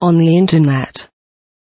on the internet.